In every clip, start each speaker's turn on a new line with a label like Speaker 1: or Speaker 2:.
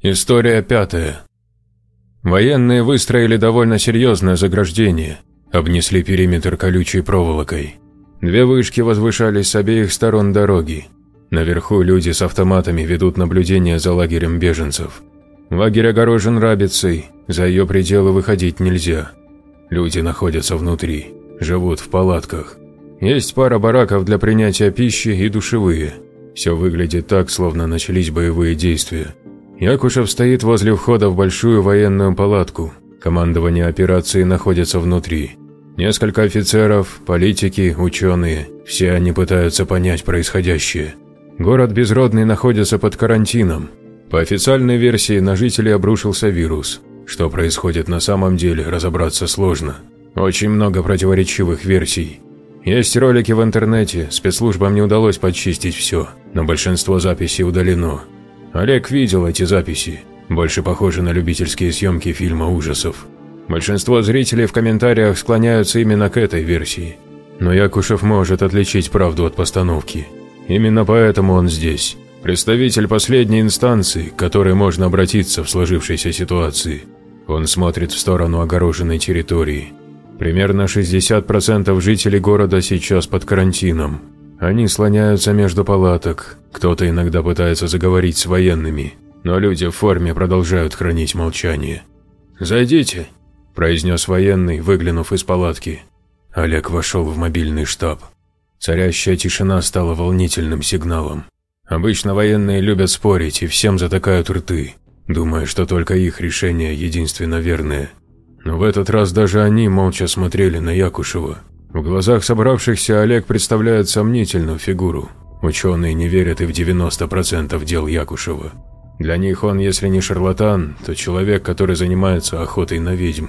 Speaker 1: История пятая. Военные выстроили довольно серьезное заграждение, обнесли периметр колючей проволокой. Две вышки возвышались с обеих сторон дороги. Наверху люди с автоматами ведут наблюдение за лагерем беженцев. Лагерь огорожен рабицей, за ее пределы выходить нельзя. Люди находятся внутри, живут в палатках. Есть пара бараков для принятия пищи и душевые. Все выглядит так, словно начались боевые действия. Якушев стоит возле входа в большую военную палатку. Командование операции находится внутри. Несколько офицеров, политики, ученые – все они пытаются понять происходящее. Город Безродный находится под карантином. По официальной версии на жителей обрушился вирус. Что происходит на самом деле, разобраться сложно. Очень много противоречивых версий. Есть ролики в интернете, спецслужбам не удалось подчистить все, но большинство записей удалено. Олег видел эти записи, больше похожи на любительские съемки фильма ужасов. Большинство зрителей в комментариях склоняются именно к этой версии. Но Якушев может отличить правду от постановки. Именно поэтому он здесь. Представитель последней инстанции, к которой можно обратиться в сложившейся ситуации. Он смотрит в сторону огороженной территории. Примерно 60% жителей города сейчас под карантином. Они слоняются между палаток, кто-то иногда пытается заговорить с военными, но люди в форме продолжают хранить молчание. «Зайдите», – произнес военный, выглянув из палатки. Олег вошел в мобильный штаб. Царящая тишина стала волнительным сигналом. Обычно военные любят спорить и всем затыкают рты, думая, что только их решение единственно верное. Но в этот раз даже они молча смотрели на Якушева, в глазах собравшихся Олег представляет сомнительную фигуру. Ученые не верят и в 90% дел Якушева. Для них он, если не шарлатан, то человек, который занимается охотой на ведьм.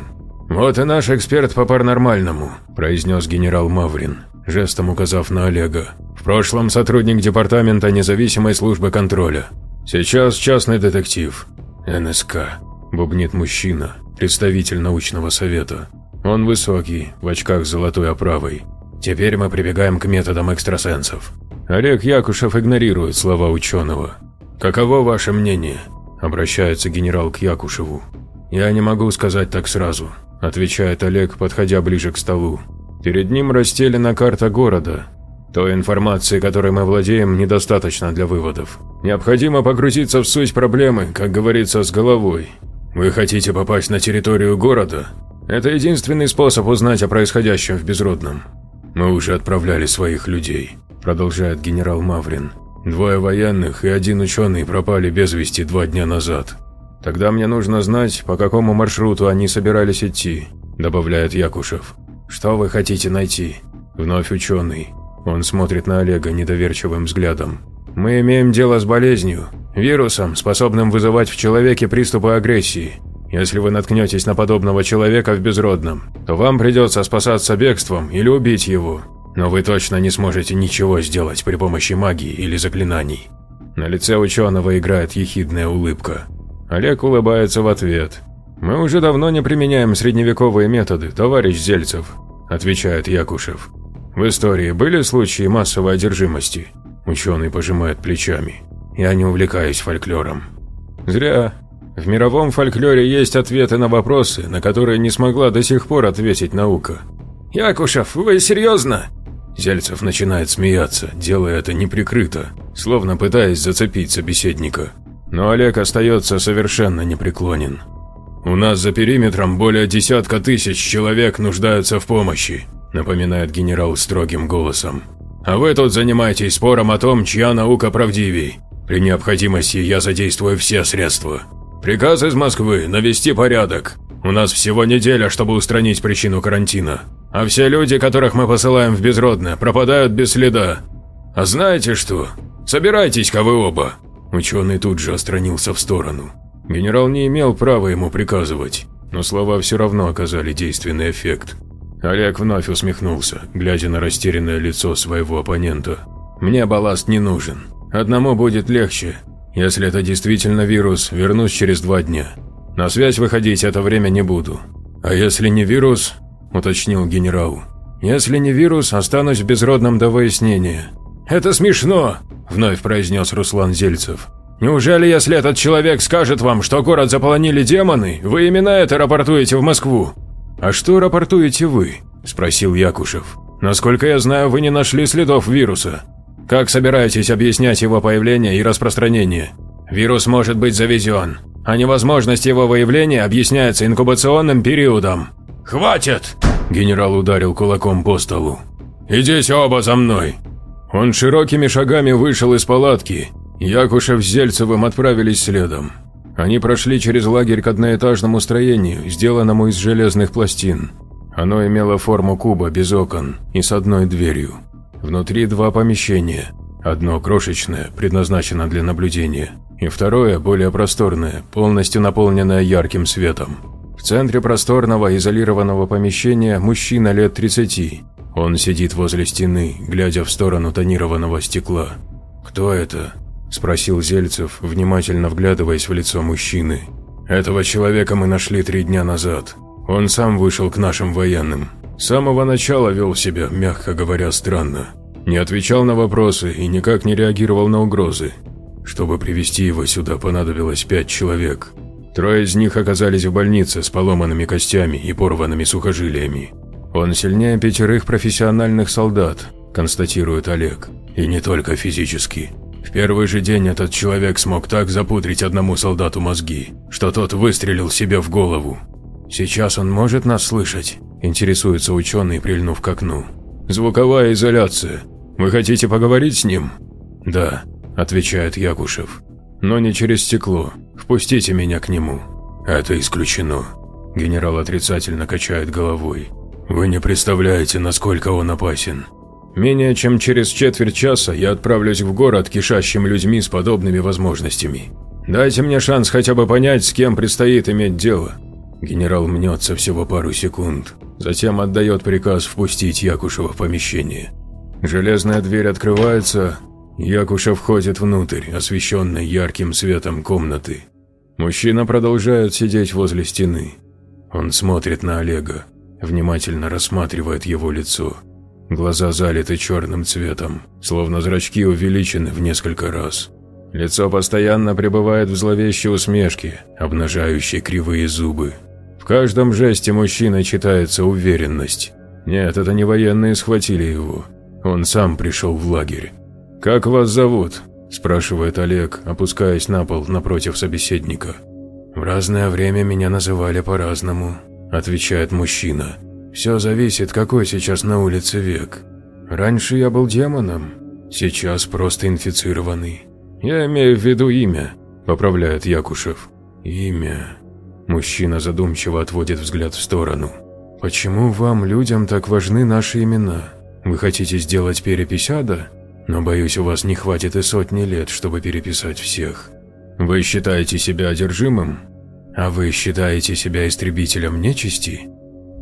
Speaker 1: «Вот и наш эксперт по паранормальному», – произнес генерал Маврин, жестом указав на Олега. «В прошлом сотрудник департамента независимой службы контроля. Сейчас частный детектив. НСК», – бубнит мужчина, представитель научного совета. Он высокий, в очках золотой оправой. Теперь мы прибегаем к методам экстрасенсов. Олег Якушев игнорирует слова ученого. «Каково ваше мнение?» – обращается генерал к Якушеву. «Я не могу сказать так сразу», – отвечает Олег, подходя ближе к столу. Перед ним расстелена карта города. Той информации, которой мы владеем, недостаточно для выводов. Необходимо погрузиться в суть проблемы, как говорится, с головой. Вы хотите попасть на территорию города? Это единственный способ узнать о происходящем в Безродном. Мы уже отправляли своих людей, продолжает генерал Маврин. Двое военных и один ученый пропали без вести два дня назад. Тогда мне нужно знать, по какому маршруту они собирались идти, добавляет Якушев. Что вы хотите найти? Вновь ученый. Он смотрит на Олега недоверчивым взглядом. Мы имеем дело с болезнью, вирусом, способным вызывать в человеке приступы агрессии. Если вы наткнетесь на подобного человека в Безродном, то вам придется спасаться бегством или убить его. Но вы точно не сможете ничего сделать при помощи магии или заклинаний. На лице ученого играет ехидная улыбка. Олег улыбается в ответ. «Мы уже давно не применяем средневековые методы, товарищ Зельцев», – отвечает Якушев. «В истории были случаи массовой одержимости?» Ученый пожимает плечами. «Я не увлекаюсь фольклором». «Зря. В мировом фольклоре есть ответы на вопросы, на которые не смогла до сих пор ответить наука. «Якушев, вы серьезно?» Зельцев начинает смеяться, делая это неприкрыто, словно пытаясь зацепить собеседника. Но Олег остается совершенно непреклонен. «У нас за периметром более десятка тысяч человек нуждаются в помощи», напоминает генерал строгим голосом. «А вы тут занимаетесь спором о том, чья наука правдивей. При необходимости я задействую все средства. Приказ из Москвы – навести порядок. У нас всего неделя, чтобы устранить причину карантина. А все люди, которых мы посылаем в Безродное, пропадают без следа. А знаете что? Собирайтесь-ка вы оба. Ученый тут же отстранился в сторону. Генерал не имел права ему приказывать, но слова все равно оказали действенный эффект. Олег вновь усмехнулся, глядя на растерянное лицо своего оппонента. «Мне балласт не нужен. Одному будет легче, если это действительно вирус, вернусь через два дня. На связь выходить это время не буду. А если не вирус, уточнил генерал. Если не вирус, останусь в безродном до выяснения. Это смешно, вновь произнес Руслан Зельцев. Неужели, если этот человек скажет вам, что город заполонили демоны, вы именно это рапортуете в Москву?» «А что рапортуете вы?» – спросил Якушев. «Насколько я знаю, вы не нашли следов вируса. Как собираетесь объяснять его появление и распространение? Вирус может быть завезен, а невозможность его выявления объясняется инкубационным периодом». «Хватит!» – генерал ударил кулаком по столу. «Идите оба за мной!» Он широкими шагами вышел из палатки. Якушев с Зельцевым отправились следом. Они прошли через лагерь к одноэтажному строению, сделанному из железных пластин. Оно имело форму куба без окон и с одной дверью. Внутри два помещения. Одно крошечное, предназначено для наблюдения, и второе, более просторное, полностью наполненное ярким светом. В центре просторного изолированного помещения мужчина лет 30. Он сидит возле стены, глядя в сторону тонированного стекла. «Кто это?» – спросил Зельцев, внимательно вглядываясь в лицо мужчины. «Этого человека мы нашли три дня назад. Он сам вышел к нашим военным. С самого начала вел себя, мягко говоря, странно. Не отвечал на вопросы и никак не реагировал на угрозы. Чтобы привести его сюда, понадобилось пять человек. Трое из них оказались в больнице с поломанными костями и порванными сухожилиями. Он сильнее пятерых профессиональных солдат, констатирует Олег. И не только физически. В первый же день этот человек смог так запудрить одному солдату мозги, что тот выстрелил себе в голову. «Сейчас он может нас слышать?» – интересуется ученый, прильнув к окну. «Звуковая изоляция. Вы хотите поговорить с ним?» «Да», – отвечает Якушев. «Но не через стекло. Впустите меня к нему». «Это исключено». Генерал отрицательно качает головой. «Вы не представляете, насколько он опасен. Менее чем через четверть часа я отправлюсь в город, кишащим людьми с подобными возможностями. Дайте мне шанс хотя бы понять, с кем предстоит иметь дело». Генерал мнется всего пару секунд, затем отдает приказ впустить Якушева в помещение. Железная дверь открывается, Якушев входит внутрь, освещенной ярким светом комнаты. Мужчина продолжает сидеть возле стены. Он смотрит на Олега, внимательно рассматривает его лицо. Глаза залиты черным цветом, словно зрачки увеличены в несколько раз. Лицо постоянно пребывает в зловещей усмешке, обнажающей кривые зубы. Каждом жесте мужчины читается уверенность. Нет, это не военные схватили его. Он сам пришел в лагерь. «Как вас зовут?» – спрашивает Олег, опускаясь на пол напротив собеседника. «В разное время меня называли по-разному», – отвечает мужчина. «Все зависит, какой сейчас на улице век. Раньше я был демоном, сейчас просто инфицированный. Я имею в виду имя», – поправляет Якушев. «Имя». Мужчина задумчиво отводит взгляд в сторону. «Почему вам, людям, так важны наши имена? Вы хотите сделать перепись ада?» но боюсь, у вас не хватит и сотни лет, чтобы переписать всех. Вы считаете себя одержимым? А вы считаете себя истребителем нечисти?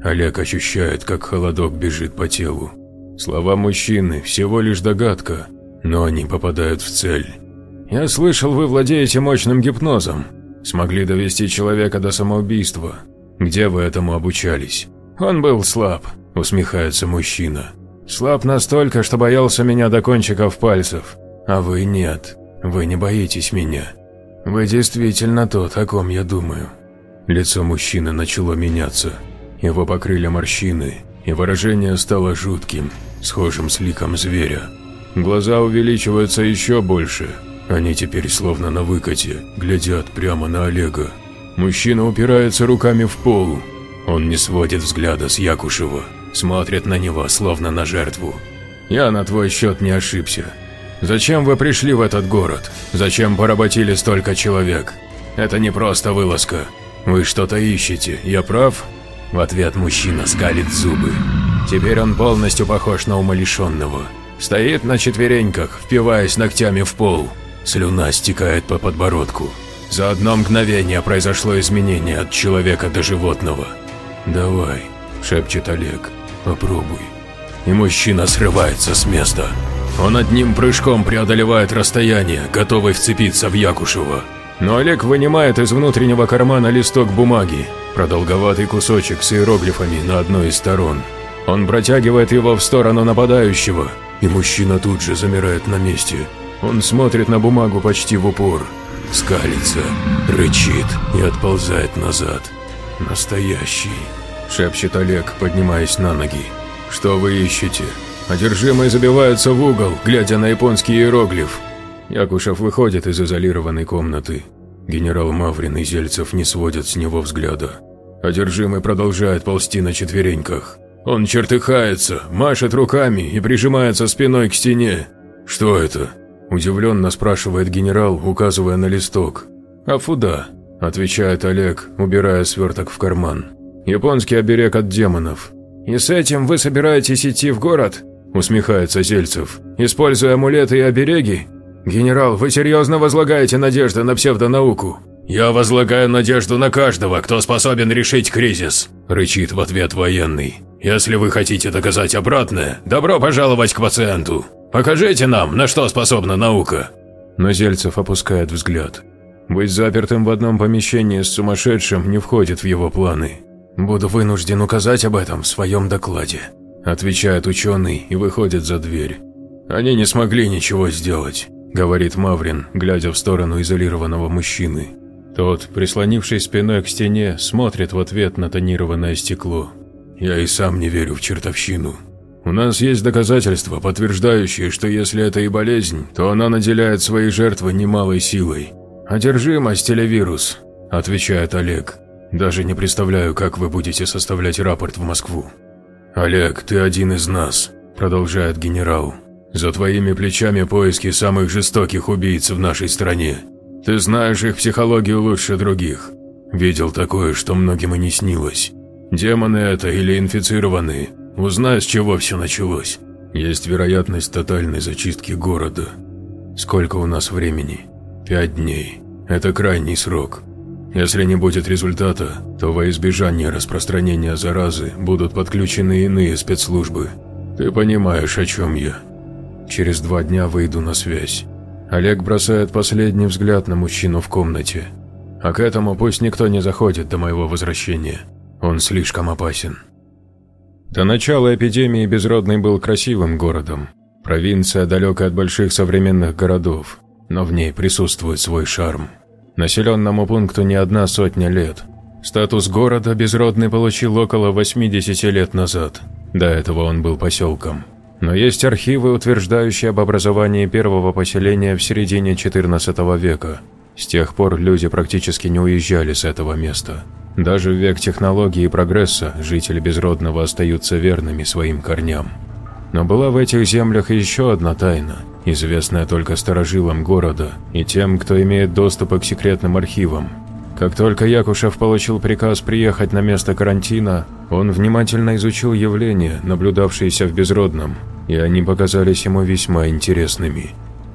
Speaker 1: Олег ощущает, как холодок бежит по телу. Слова мужчины – всего лишь догадка, но они попадают в цель. «Я слышал, вы владеете мощным гипнозом. Смогли довести человека до самоубийства. Где вы этому обучались?» «Он был слаб», – усмехается мужчина. Слаб настолько, что боялся меня до кончиков пальцев. А вы нет. Вы не боитесь меня. Вы действительно тот, о ком я думаю. Лицо мужчины начало меняться. Его покрыли морщины, и выражение стало жутким, схожим с ликом зверя. Глаза увеличиваются еще больше. Они теперь словно на выкате, глядят прямо на Олега. Мужчина упирается руками в пол. Он не сводит взгляда с Якушева смотрят на него, словно на жертву. Я на твой счет не ошибся. Зачем вы пришли в этот город? Зачем поработили столько человек? Это не просто вылазка. Вы что-то ищете, я прав? В ответ мужчина скалит зубы. Теперь он полностью похож на умалишенного. Стоит на четвереньках, впиваясь ногтями в пол. Слюна стекает по подбородку. За одно мгновение произошло изменение от человека до животного. «Давай», – шепчет Олег. Попробуй. И мужчина срывается с места. Он одним прыжком преодолевает расстояние, готовый вцепиться в Якушева. Но Олег вынимает из внутреннего кармана листок бумаги, продолговатый кусочек с иероглифами на одной из сторон. Он протягивает его в сторону нападающего, и мужчина тут же замирает на месте. Он смотрит на бумагу почти в упор. скалится, рычит и отползает назад. «Настоящий», – шепчет Олег, поднимаясь на ноги. «Что вы ищете?» Одержимые забиваются в угол, глядя на японский иероглиф. Якушев выходит из изолированной комнаты. Генерал Маврин и Зельцев не сводят с него взгляда. Одержимый продолжает ползти на четвереньках. Он чертыхается, машет руками и прижимается спиной к стене. «Что это?» – удивленно спрашивает генерал, указывая на листок. «Афуда», – отвечает Олег, убирая сверток в карман. «Японский оберег от демонов». «И с этим вы собираетесь идти в город?» – усмехается Зельцев. «Используя амулеты и обереги? Генерал, вы серьезно возлагаете надежды на псевдонауку?» «Я возлагаю надежду на каждого, кто способен решить кризис», – рычит в ответ военный. «Если вы хотите доказать обратное, добро пожаловать к пациенту. Покажите нам, на что способна наука». Но Зельцев опускает взгляд. Быть запертым в одном помещении с сумасшедшим не входит в его планы. «Буду вынужден указать об этом в своем докладе», – отвечает ученый и выходит за дверь. «Они не смогли ничего сделать», – говорит Маврин, глядя в сторону изолированного мужчины. Тот, прислонившись спиной к стене, смотрит в ответ на тонированное стекло. «Я и сам не верю в чертовщину. У нас есть доказательства, подтверждающие, что если это и болезнь, то она наделяет свои жертвы немалой силой. «Одержимость или вирус?» – отвечает Олег. «Даже не представляю, как вы будете составлять рапорт в Москву». «Олег, ты один из нас», – продолжает генерал. «За твоими плечами поиски самых жестоких убийц в нашей стране. Ты знаешь их психологию лучше других. Видел такое, что многим и не снилось. Демоны это или инфицированные. Узнай, с чего все началось. Есть вероятность тотальной зачистки города. Сколько у нас времени? Пять дней. Это крайний срок. Если не будет результата, то во избежание распространения заразы будут подключены иные спецслужбы. Ты понимаешь, о чем я. Через два дня выйду на связь. Олег бросает последний взгляд на мужчину в комнате. А к этому пусть никто не заходит до моего возвращения. Он слишком опасен. До начала эпидемии Безродный был красивым городом. Провинция, далекая от больших современных городов, но в ней присутствует свой шарм. Населенному пункту не одна сотня лет. Статус города Безродный получил около 80 лет назад. До этого он был поселком. Но есть архивы, утверждающие об образовании первого поселения в середине XIV века. С тех пор люди практически не уезжали с этого места. Даже в век технологий и прогресса жители Безродного остаются верными своим корням. Но была в этих землях еще одна тайна, известная только старожилам города и тем, кто имеет доступ к секретным архивам. Как только Якушев получил приказ приехать на место карантина, он внимательно изучил явления, наблюдавшиеся в Безродном, и они показались ему весьма интересными.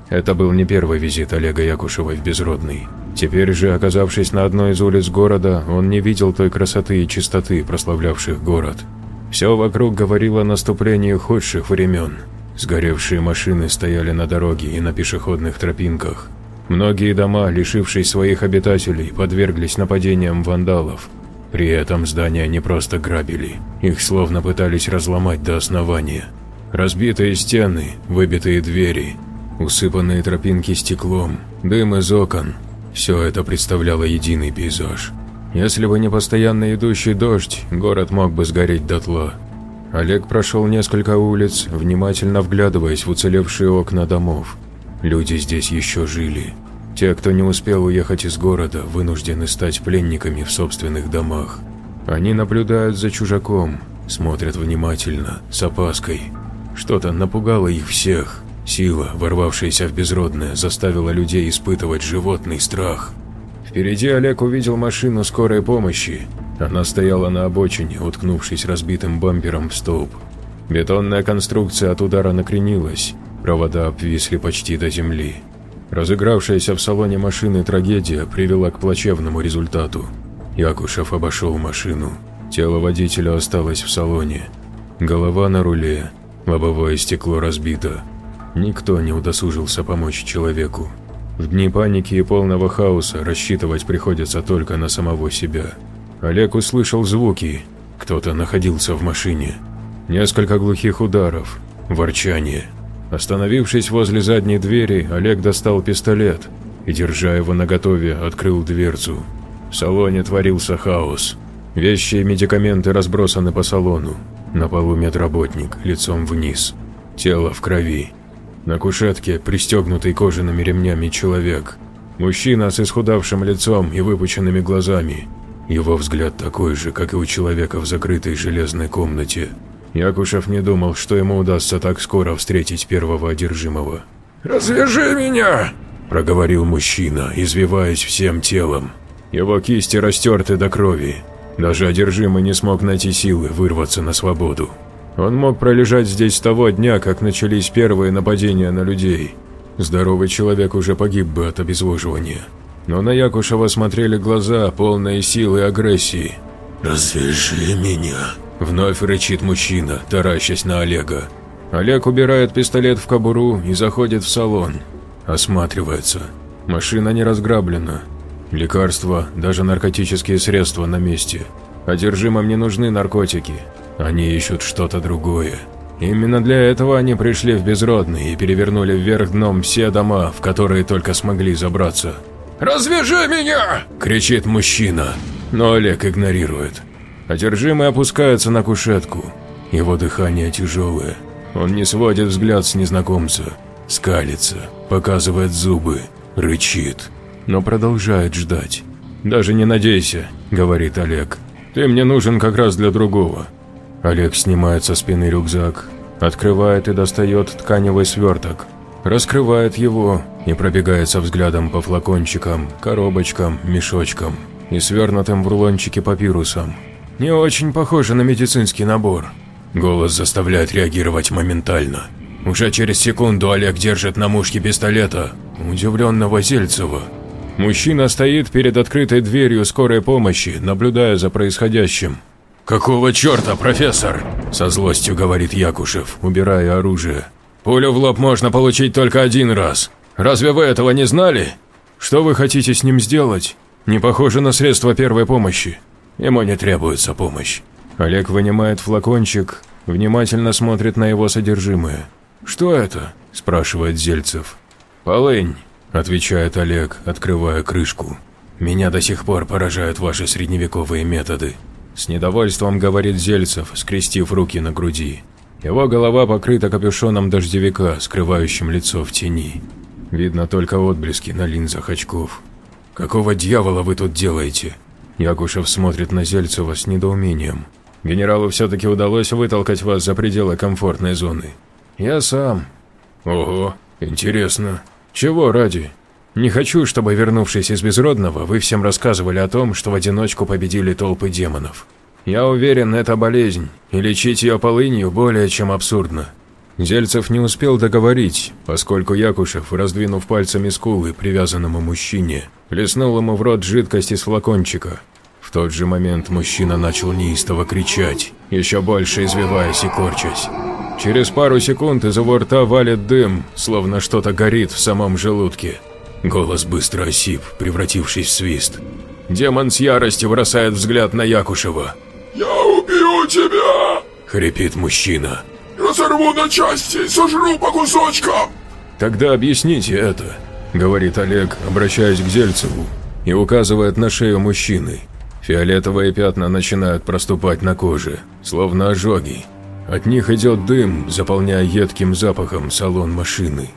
Speaker 1: Это был не первый визит Олега Якушева в Безродный. Теперь же, оказавшись на одной из улиц города, он не видел той красоты и чистоты, прославлявших город. Все вокруг говорило о наступлении худших времен. Сгоревшие машины стояли на дороге и на пешеходных тропинках. Многие дома, лишившись своих обитателей, подверглись нападениям вандалов. При этом здания не просто грабили, их словно пытались разломать до основания. Разбитые стены, выбитые двери, усыпанные тропинки стеклом, дым из окон – все это представляло единый пейзаж. Если бы не постоянно идущий дождь, город мог бы сгореть дотла. Олег прошел несколько улиц, внимательно вглядываясь в уцелевшие окна домов. Люди здесь еще жили. Те, кто не успел уехать из города, вынуждены стать пленниками в собственных домах. Они наблюдают за чужаком, смотрят внимательно, с опаской. Что-то напугало их всех. Сила, ворвавшаяся в безродное, заставила людей испытывать животный страх. Впереди Олег увидел машину скорой помощи. Она стояла на обочине, уткнувшись разбитым бампером в столб. Бетонная конструкция от удара накренилась, провода обвисли почти до земли. Разыгравшаяся в салоне машины трагедия привела к плачевному результату. Якушев обошел машину. Тело водителя осталось в салоне. Голова на руле, лобовое стекло разбито. Никто не удосужился помочь человеку. В дни паники и полного хаоса рассчитывать приходится только на самого себя. Олег услышал звуки. Кто-то находился в машине. Несколько глухих ударов, ворчание – Остановившись возле задней двери, Олег достал пистолет. и, держа его наготове, открыл дверцу. В салоне творился хаос. Вещи и медикаменты разбросаны по салону. На полу медработник, лицом вниз. Тело в крови. На кушетке пристегнутый кожаными ремнями человек. Мужчина с исхудавшим лицом и выпученными глазами. Его взгляд такой же, как и у человека в закрытой железной комнате. Якушев не думал, что ему удастся так скоро встретить первого одержимого.
Speaker 2: «Развяжи меня!»
Speaker 1: – проговорил мужчина, извиваясь всем телом. Его кисти растерты до крови. Даже одержимый не смог найти силы вырваться на свободу. Он мог пролежать здесь с того дня, как начались первые нападения на людей. Здоровый человек уже погиб бы от обезвоживания. Но на Якушева смотрели глаза, полные силы и агрессии.
Speaker 2: «Развяжи меня!»
Speaker 1: – вновь рычит мужчина, таращась на Олега. Олег убирает пистолет в кобуру и заходит в салон. Осматривается. Машина не разграблена. Лекарства, даже наркотические средства на месте. Одержимым не нужны наркотики. Они ищут что-то другое. Именно для этого они пришли в Безродный и перевернули вверх дном все дома, в которые только смогли забраться.
Speaker 2: «Развяжи меня!»
Speaker 1: – кричит мужчина, но Олег игнорирует. Одержимый опускается на кушетку. Его дыхание тяжелое. Он не сводит взгляд с незнакомца. Скалится, показывает зубы, рычит, но продолжает ждать. «Даже не надейся», – говорит Олег. «Ты мне нужен как раз для другого. Олег снимает со спины рюкзак, открывает и достает тканевый сверток, раскрывает его и пробегается взглядом по флакончикам, коробочкам, мешочкам и свернутым в рулончике папирусом. Не очень похоже на медицинский набор. Голос заставляет реагировать моментально. Уже через секунду Олег держит на мушке пистолета удивленного Зельцева. Мужчина стоит перед открытой дверью скорой помощи, наблюдая за происходящим. «Какого черта, профессор?» – со злостью говорит Якушев, убирая оружие. «Пулю в лоб можно получить только один раз. Разве вы этого не знали? Что вы хотите с ним сделать? Не похоже на средство первой помощи. Ему не требуется помощь». Олег вынимает флакончик, внимательно смотрит на его содержимое. «Что это?» – спрашивает Зельцев. «Полынь», – отвечает Олег, открывая крышку. «Меня до сих пор поражают ваши средневековые методы. С недовольством говорит Зельцев, скрестив руки на груди. Его голова покрыта капюшоном дождевика, скрывающим лицо в тени. Видно только отблески на линзах очков. «Какого дьявола вы тут делаете?» Якушев смотрит на Зельцева с недоумением. «Генералу все-таки удалось вытолкать вас за пределы комфортной зоны». «Я сам». «Ого, интересно. Чего ради?» Не хочу, чтобы, вернувшись из Безродного, вы всем рассказывали о том, что в одиночку победили толпы демонов. Я уверен, это болезнь, и лечить ее полынью более чем абсурдно. Зельцев не успел договорить, поскольку Якушев, раздвинув пальцами скулы привязанному мужчине, плеснул ему в рот жидкость из флакончика. В тот же момент мужчина начал неистово кричать, еще больше извиваясь и корчась. Через пару секунд из его рта валит дым, словно что-то горит в самом желудке. Голос быстро осип, превратившись в свист. Демон с яростью бросает взгляд на Якушева.
Speaker 2: «Я убью тебя!»
Speaker 1: – хрипит мужчина.
Speaker 2: «Разорву на части, сожру по кусочкам!»
Speaker 1: «Тогда объясните это», – говорит Олег, обращаясь к Зельцеву, и указывает на шею мужчины. Фиолетовые пятна начинают проступать на коже, словно ожоги. От них идет дым, заполняя едким запахом салон машины.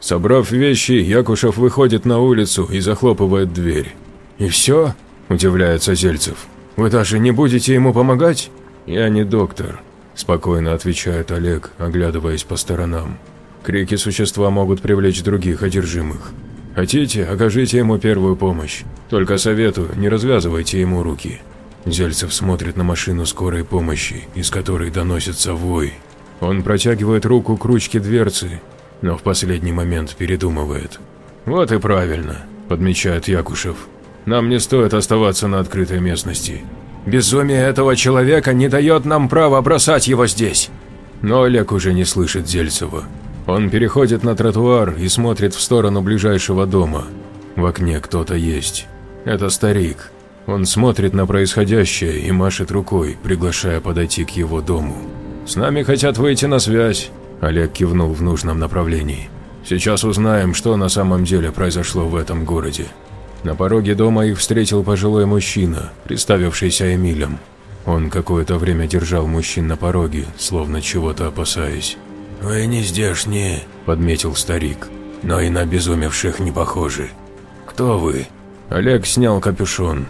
Speaker 1: Собрав вещи, Якушев выходит на улицу и захлопывает дверь. «И все?» – удивляется Зельцев. «Вы даже не будете ему помогать?» «Я не доктор», – спокойно отвечает Олег, оглядываясь по сторонам. «Крики существа могут привлечь других одержимых. Хотите, окажите ему первую помощь. Только советую, не развязывайте ему руки». Зельцев смотрит на машину скорой помощи, из которой доносится вой. Он протягивает руку к ручке дверцы но в последний момент передумывает. «Вот и правильно», – подмечает Якушев. «Нам не стоит оставаться на открытой местности. Безумие этого человека не дает нам права бросать его здесь». Но Олег уже не слышит Зельцева. Он переходит на тротуар и смотрит в сторону ближайшего дома. В окне кто-то есть. Это старик. Он смотрит на происходящее и машет рукой, приглашая подойти к его дому. «С нами хотят выйти на связь», Олег кивнул в нужном направлении. Сейчас узнаем, что на самом деле произошло в этом городе. На пороге дома их встретил пожилой мужчина, представившийся Эмилем. Он какое-то время держал мужчин на пороге, словно чего-то опасаясь.
Speaker 3: «Вы не здешние», – подметил старик, – «но и на безумевших не похожи. Кто вы?»
Speaker 1: Олег снял капюшон.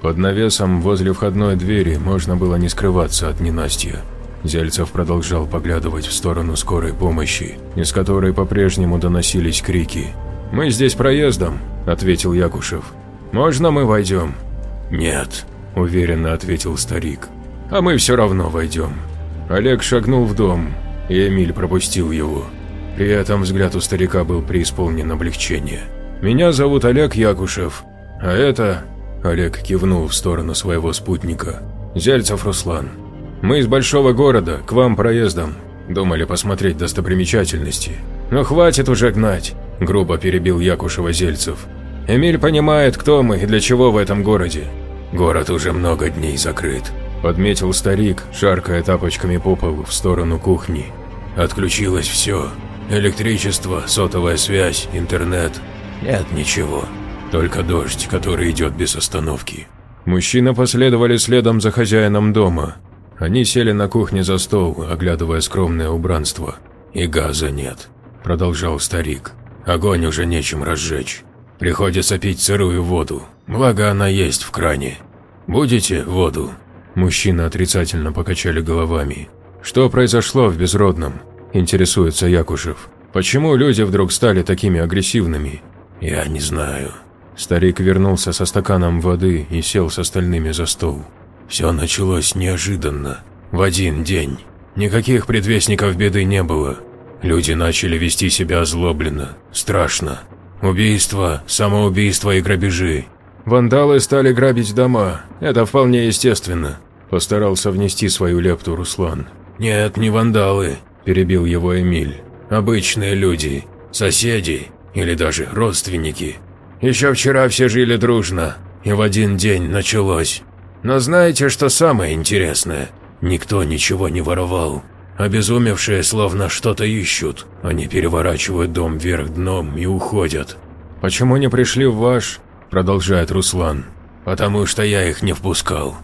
Speaker 1: Под навесом возле входной двери можно было не скрываться от ненастья. Зельцев продолжал поглядывать в сторону скорой помощи, из которой по-прежнему доносились крики. «Мы здесь проездом», – ответил Якушев. «Можно мы войдем?»
Speaker 3: «Нет», –
Speaker 1: уверенно ответил старик. «А мы все равно войдем». Олег шагнул в дом, и Эмиль пропустил его. При этом взгляд у старика был преисполнен облегчения. «Меня зовут Олег Якушев, а это…» Олег кивнул в сторону своего спутника. «Зельцев Руслан. Мы из большого города, к вам проездом. Думали посмотреть достопримечательности. Но хватит уже гнать», – грубо перебил Якушева Зельцев. «Эмиль понимает, кто мы и для чего в этом городе».
Speaker 3: «Город уже много дней закрыт», –
Speaker 1: подметил старик, шаркая тапочками по полу в сторону кухни.
Speaker 3: «Отключилось все. Электричество, сотовая связь, интернет. Нет ничего. Только дождь, который идет без остановки».
Speaker 1: Мужчины последовали следом за хозяином дома, они сели на кухне за стол, оглядывая скромное убранство.
Speaker 3: «И газа нет», – продолжал старик. «Огонь уже нечем разжечь. Приходится пить сырую воду, благо она есть в кране. Будете воду?»
Speaker 1: Мужчины отрицательно покачали головами. «Что произошло в Безродном?» – интересуется Якушев. «Почему люди вдруг стали такими агрессивными?»
Speaker 3: «Я не знаю».
Speaker 1: Старик вернулся со стаканом воды и сел с остальными за стол.
Speaker 3: Все началось неожиданно, в один день. Никаких предвестников беды не было. Люди начали вести себя озлобленно, страшно. Убийства, самоубийства и грабежи.
Speaker 1: Вандалы стали грабить дома, это вполне естественно. Постарался внести свою лепту Руслан.
Speaker 3: «Нет, не вандалы», – перебил его Эмиль. «Обычные люди, соседи или даже родственники. Еще вчера все жили дружно, и в один день началось. Но знаете, что самое интересное? Никто ничего не воровал. Обезумевшие словно что-то ищут. Они переворачивают дом вверх дном и уходят.
Speaker 1: «Почему не пришли в ваш?» – продолжает Руслан.
Speaker 3: «Потому что я их не впускал».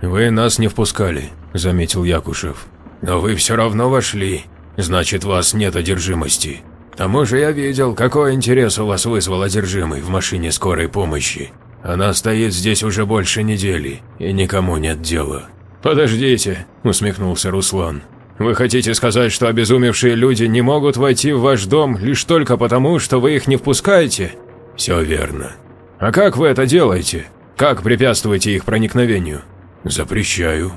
Speaker 1: «Вы нас не впускали», – заметил Якушев.
Speaker 3: «Но вы все равно вошли. Значит, вас нет одержимости. К тому же я видел, какой интерес у вас вызвал одержимый в машине скорой помощи. Она стоит здесь уже больше недели, и никому нет дела».
Speaker 1: «Подождите», – усмехнулся Руслан. «Вы хотите сказать, что обезумевшие люди не могут войти в ваш дом лишь только потому, что вы их не впускаете?»
Speaker 3: «Все верно».
Speaker 1: «А как вы это делаете? Как препятствуете их проникновению?»
Speaker 3: «Запрещаю».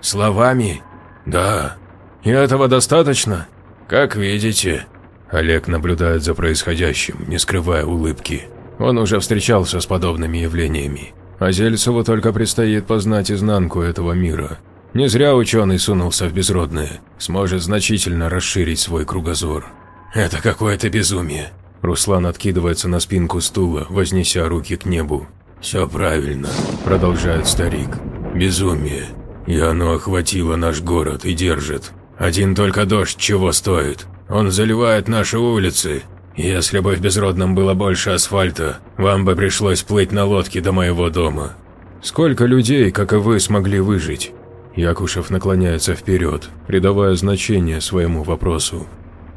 Speaker 1: «Словами?»
Speaker 3: «Да».
Speaker 1: «И этого достаточно?»
Speaker 3: «Как видите».
Speaker 1: Олег наблюдает за происходящим, не скрывая улыбки. Он уже встречался с подобными явлениями. А Зельцеву только предстоит познать изнанку этого мира. Не зря ученый сунулся в безродное, сможет значительно расширить свой кругозор.
Speaker 3: «Это какое-то безумие!»
Speaker 1: Руслан откидывается на спинку стула, вознеся руки к небу.
Speaker 3: «Все правильно», – продолжает старик. «Безумие. И оно охватило наш город и держит. Один только дождь чего стоит. Он заливает наши улицы, если бы в Безродном было больше асфальта, вам бы пришлось плыть на лодке до моего дома.
Speaker 1: Сколько людей, как и вы, смогли выжить? Якушев наклоняется вперед, придавая значение своему вопросу.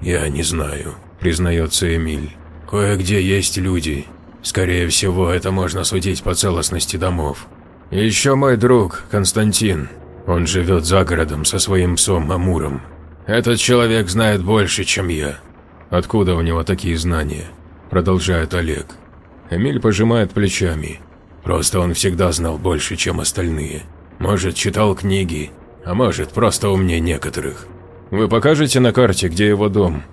Speaker 3: «Я не знаю», – признается Эмиль. «Кое-где есть люди. Скорее всего, это можно судить по целостности домов. еще мой друг, Константин. Он живет за городом со своим псом Амуром. Этот человек знает больше, чем я.
Speaker 1: Откуда у него такие знания? Продолжает Олег. Эмиль пожимает плечами.
Speaker 3: Просто он всегда знал больше, чем остальные. Может, читал книги, а может, просто умнее некоторых.
Speaker 1: Вы покажете на карте, где его дом?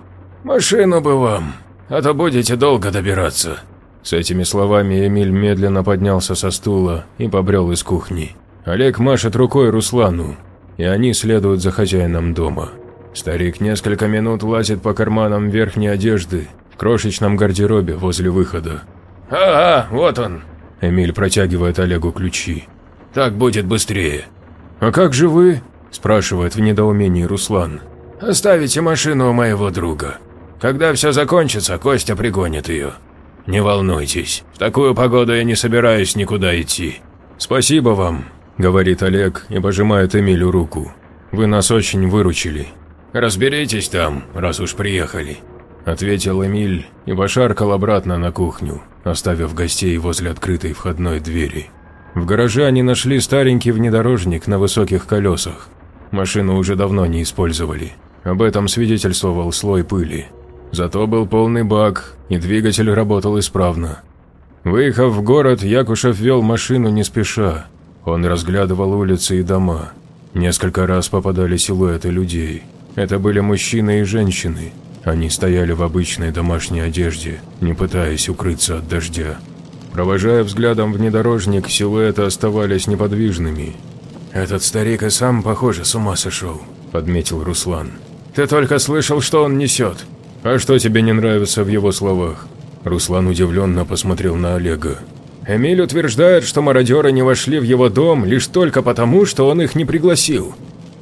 Speaker 3: Машину бы вам, а то будете долго добираться.
Speaker 1: С этими словами Эмиль медленно поднялся со стула и побрел из кухни. Олег машет рукой Руслану, и они следуют за хозяином дома. Старик несколько минут лазит по карманам верхней одежды в крошечном гардеробе возле выхода.
Speaker 3: «Ага, вот он!»
Speaker 1: Эмиль протягивает Олегу ключи.
Speaker 3: «Так будет быстрее».
Speaker 1: «А как же вы?» – спрашивает в недоумении Руслан.
Speaker 3: «Оставите машину у моего друга. Когда все закончится, Костя пригонит ее. Не волнуйтесь, в такую погоду я не собираюсь никуда идти.
Speaker 1: Спасибо вам, говорит Олег и пожимает Эмилю руку. Вы нас очень выручили.
Speaker 3: Разберитесь там, раз уж приехали.
Speaker 1: Ответил Эмиль и пошаркал обратно на кухню, оставив гостей возле открытой входной двери. В гараже они нашли старенький внедорожник на высоких колесах. Машину уже давно не использовали. Об этом свидетельствовал слой пыли. Зато был полный бак, и двигатель работал исправно. Выехав в город, Якушев вел машину не спеша. Он разглядывал улицы и дома. Несколько раз попадали силуэты людей. Это были мужчины и женщины. Они стояли в обычной домашней одежде, не пытаясь укрыться от дождя. Провожая взглядом внедорожник, силуэты оставались неподвижными.
Speaker 3: «Этот старик и сам, похоже, с ума сошел», – подметил Руслан. «Ты только слышал, что он несет.
Speaker 1: А что тебе не нравится в его словах?» Руслан удивленно посмотрел на Олега.
Speaker 3: Эмиль утверждает, что мародеры не вошли в его дом лишь только потому, что он их не пригласил.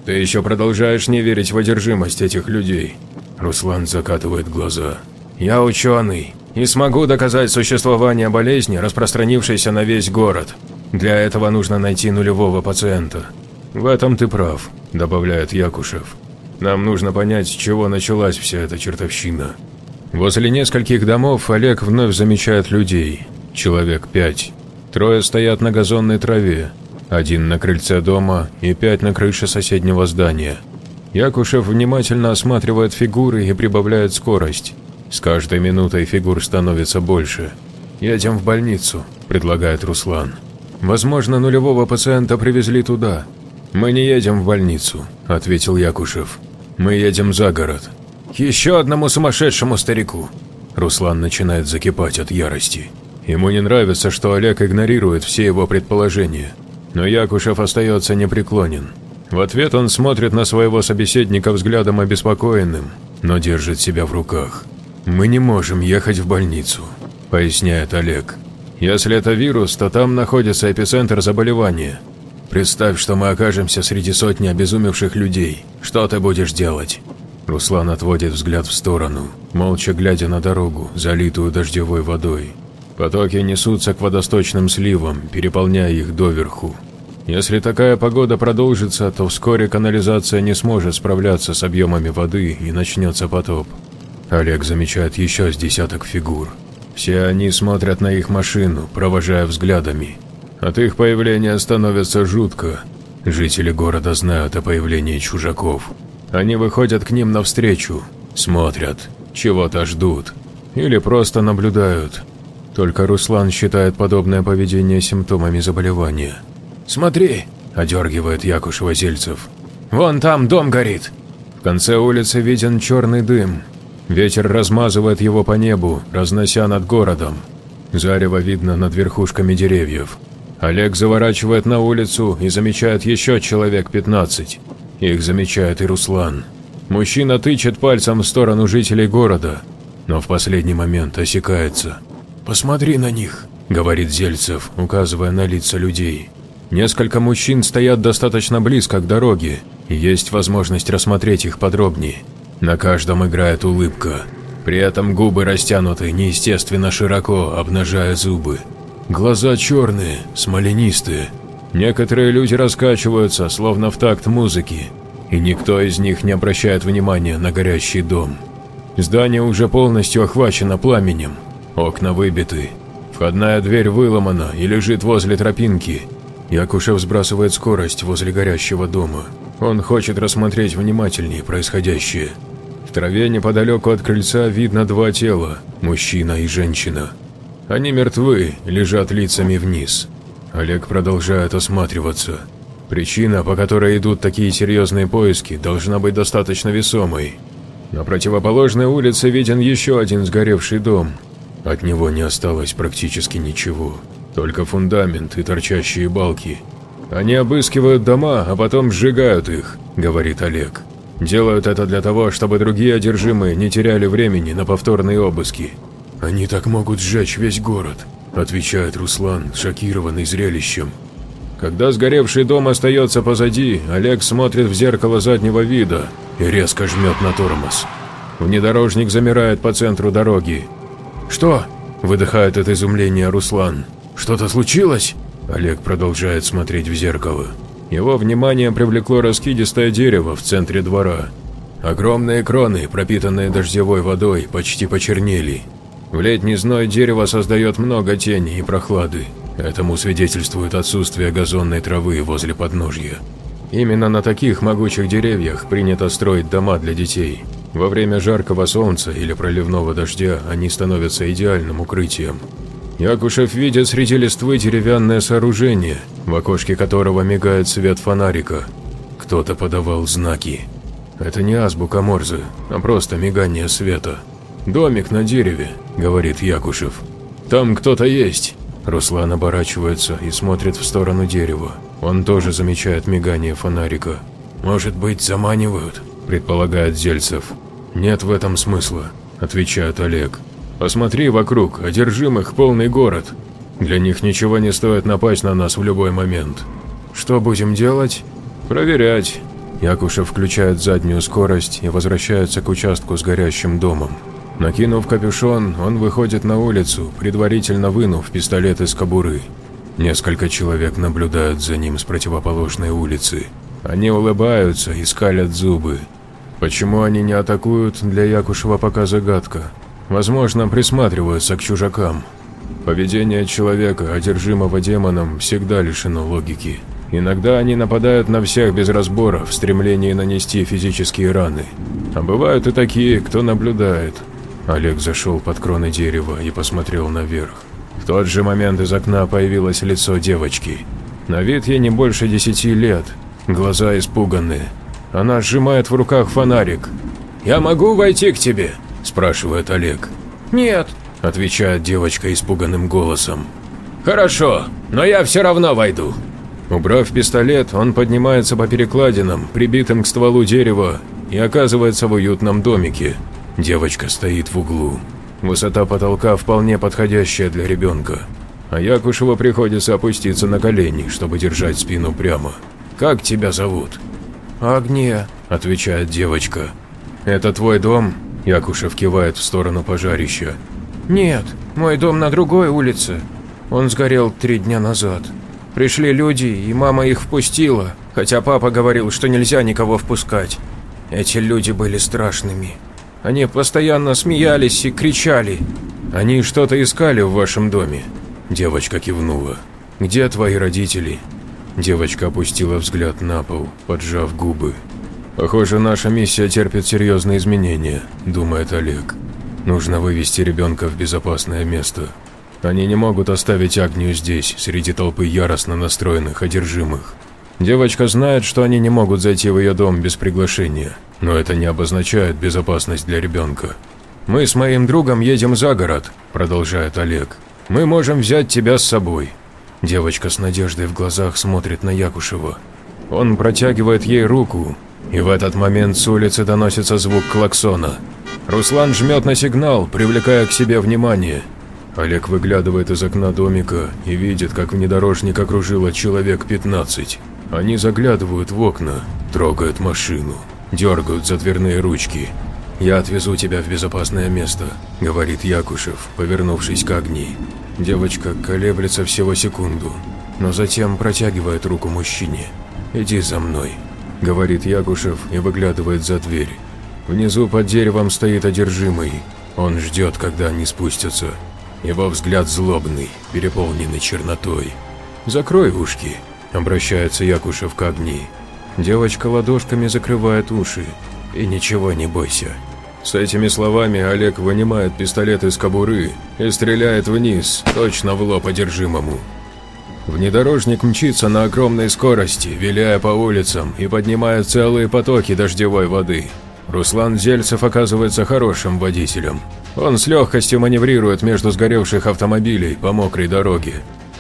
Speaker 1: Ты еще продолжаешь не верить в одержимость этих людей. Руслан закатывает глаза.
Speaker 3: Я ученый и смогу доказать существование болезни, распространившейся на весь город. Для этого нужно найти нулевого пациента.
Speaker 1: В этом ты прав, добавляет Якушев. Нам нужно понять, с чего началась вся эта чертовщина. Возле нескольких домов Олег вновь замечает людей. Человек пять. Трое стоят на газонной траве. Один на крыльце дома и пять на крыше соседнего здания. Якушев внимательно осматривает фигуры и прибавляет скорость. С каждой минутой фигур становится больше. «Едем в больницу», – предлагает Руслан. «Возможно, нулевого пациента привезли туда». «Мы не едем в больницу», – ответил Якушев. «Мы едем за город.
Speaker 3: Еще одному сумасшедшему старику.
Speaker 1: Руслан начинает закипать от ярости. Ему не нравится, что Олег игнорирует все его предположения. Но Якушев остается непреклонен. В ответ он смотрит на своего собеседника взглядом обеспокоенным, но держит себя в руках. «Мы не можем ехать в больницу», – поясняет Олег. «Если это вирус, то там находится эпицентр заболевания. Представь, что мы окажемся среди сотни обезумевших людей. Что ты будешь делать?» Руслан отводит взгляд в сторону, молча глядя на дорогу, залитую дождевой водой. Потоки несутся к водосточным сливам, переполняя их доверху. Если такая погода продолжится, то вскоре канализация не сможет справляться с объемами воды и начнется потоп. Олег замечает еще с десяток фигур. Все они смотрят на их машину, провожая взглядами. От их появления становится жутко. Жители города знают о появлении чужаков. Они выходят к ним навстречу, смотрят, чего-то ждут или просто наблюдают. Только Руслан считает подобное поведение симптомами заболевания.
Speaker 3: «Смотри!» – одергивает Якушева Зельцев. «Вон там дом горит!»
Speaker 1: В конце улицы виден черный дым. Ветер размазывает его по небу, разнося над городом. Зарево видно над верхушками деревьев. Олег заворачивает на улицу и замечает еще человек 15. Их замечает и Руслан. Мужчина тычет пальцем в сторону жителей города, но в последний момент осекается.
Speaker 3: «Посмотри на них», – говорит Зельцев, указывая на лица людей.
Speaker 1: Несколько мужчин стоят достаточно близко к дороге, и есть возможность рассмотреть их подробнее. На каждом играет улыбка. При этом губы растянуты неестественно широко, обнажая зубы. Глаза черные, смоленистые, Некоторые люди раскачиваются, словно в такт музыки, и никто из них не обращает внимания на горящий дом. Здание уже полностью охвачено пламенем, окна выбиты, входная дверь выломана и лежит возле тропинки. Якушев сбрасывает скорость возле горящего дома. Он хочет рассмотреть внимательнее происходящее. В траве неподалеку от крыльца видно два тела – мужчина и женщина. Они мертвы, лежат лицами вниз. Олег продолжает осматриваться. Причина, по которой идут такие серьезные поиски, должна быть достаточно весомой. На противоположной улице виден еще один сгоревший дом. От него не осталось практически ничего, только фундамент и торчащие балки. Они обыскивают дома, а потом сжигают их, говорит Олег. Делают это для того, чтобы другие одержимые не теряли времени на повторные обыски. Они так могут сжечь весь город, отвечает Руслан, шокированный зрелищем. Когда сгоревший дом остается позади, Олег смотрит в зеркало заднего вида и резко жмет на тормоз. Внедорожник замирает по центру дороги. «Что?» – выдыхает от изумления Руслан. «Что-то случилось?» Олег продолжает смотреть в зеркало. Его внимание привлекло раскидистое дерево в центре двора. Огромные кроны, пропитанные дождевой водой, почти почернели. В летний зной дерево создает много тени и прохлады. Этому свидетельствует отсутствие газонной травы возле подножья. Именно на таких могучих деревьях принято строить дома для детей. Во время жаркого солнца или проливного дождя они становятся идеальным укрытием. Якушев видит среди листвы деревянное сооружение, в окошке которого мигает свет фонарика. Кто-то подавал знаки. Это не азбука Морзе, а просто мигание света. «Домик на дереве», — говорит Якушев. «Там кто-то есть». Руслан оборачивается и смотрит в сторону дерева. Он тоже замечает мигание фонарика. «Может быть, заманивают?» – предполагает Зельцев. «Нет в этом смысла», – отвечает Олег. «Посмотри вокруг, одержимых полный город. Для них ничего не стоит напасть на нас в любой момент. Что будем делать?» «Проверять». Якушев включает заднюю скорость и возвращается к участку с горящим домом. Накинув капюшон, он выходит на улицу, предварительно вынув пистолет из кобуры. Несколько человек наблюдают за ним с противоположной улицы. Они улыбаются и скалят зубы. Почему они не атакуют, для Якушева пока загадка. Возможно, присматриваются к чужакам. Поведение человека, одержимого демоном, всегда лишено логики. Иногда они нападают на всех без разбора в стремлении нанести физические раны. А бывают и такие, кто наблюдает, Олег зашел под кроны дерева и посмотрел наверх. В тот же момент из окна появилось лицо девочки. На вид ей не больше десяти лет, глаза испуганные. Она сжимает в руках фонарик. «Я могу войти к тебе?» – спрашивает Олег.
Speaker 4: «Нет», –
Speaker 1: отвечает девочка испуганным голосом.
Speaker 3: «Хорошо, но я все равно войду».
Speaker 1: Убрав пистолет, он поднимается по перекладинам, прибитым к стволу дерева, и оказывается в уютном домике. Девочка стоит в углу. Высота потолка вполне подходящая для ребенка. А Якушеву приходится опуститься на колени, чтобы держать спину прямо. «Как тебя зовут?»
Speaker 4: «Агния», –
Speaker 1: отвечает девочка. «Это твой дом?» – Якушев кивает в сторону пожарища.
Speaker 4: «Нет, мой дом на другой улице. Он сгорел три дня назад. Пришли люди, и мама их впустила, хотя папа говорил, что нельзя никого впускать. Эти люди были страшными. Они постоянно смеялись и кричали.
Speaker 1: Они что-то искали в вашем доме. Девочка кивнула. Где твои родители? Девочка опустила взгляд на пол, поджав губы. Похоже, наша миссия терпит серьезные изменения, думает Олег. Нужно вывести ребенка в безопасное место. Они не могут оставить Агнию здесь, среди толпы яростно настроенных одержимых. Девочка знает, что они не могут зайти в ее дом без приглашения, но это не обозначает безопасность для ребенка. «Мы с моим другом едем за город», – продолжает Олег. «Мы можем взять тебя с собой». Девочка с надеждой в глазах смотрит на Якушева. Он протягивает ей руку, и в этот момент с улицы доносится звук клаксона. Руслан жмет на сигнал, привлекая к себе внимание. Олег выглядывает из окна домика и видит, как внедорожник окружило человек 15. Они заглядывают в окна, трогают машину, дергают за дверные ручки. «Я отвезу тебя в безопасное место», – говорит Якушев, повернувшись к огни. Девочка колеблется всего секунду, но затем протягивает руку мужчине. «Иди за мной», – говорит Якушев и выглядывает за дверь. Внизу под деревом стоит одержимый. Он ждет, когда они спустятся. Его взгляд злобный, переполненный чернотой. «Закрой ушки», Обращается Якушев к огни. Девочка ладошками закрывает уши. И ничего не бойся. С этими словами Олег вынимает пистолет из кобуры и стреляет вниз, точно в лоб одержимому. Внедорожник мчится на огромной скорости, виляя по улицам и поднимая целые потоки дождевой воды. Руслан Зельцев оказывается хорошим водителем. Он с легкостью маневрирует между сгоревших автомобилей по мокрой дороге,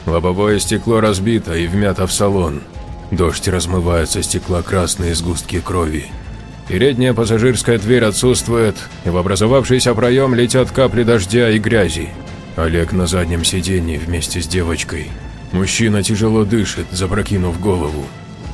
Speaker 1: Лобовое стекло разбито и вмято в салон. Дождь размывает со стекла красные сгустки крови. Передняя пассажирская дверь отсутствует, и в образовавшийся проем летят капли дождя и грязи. Олег на заднем сиденье вместе с девочкой. Мужчина тяжело дышит, запрокинув голову.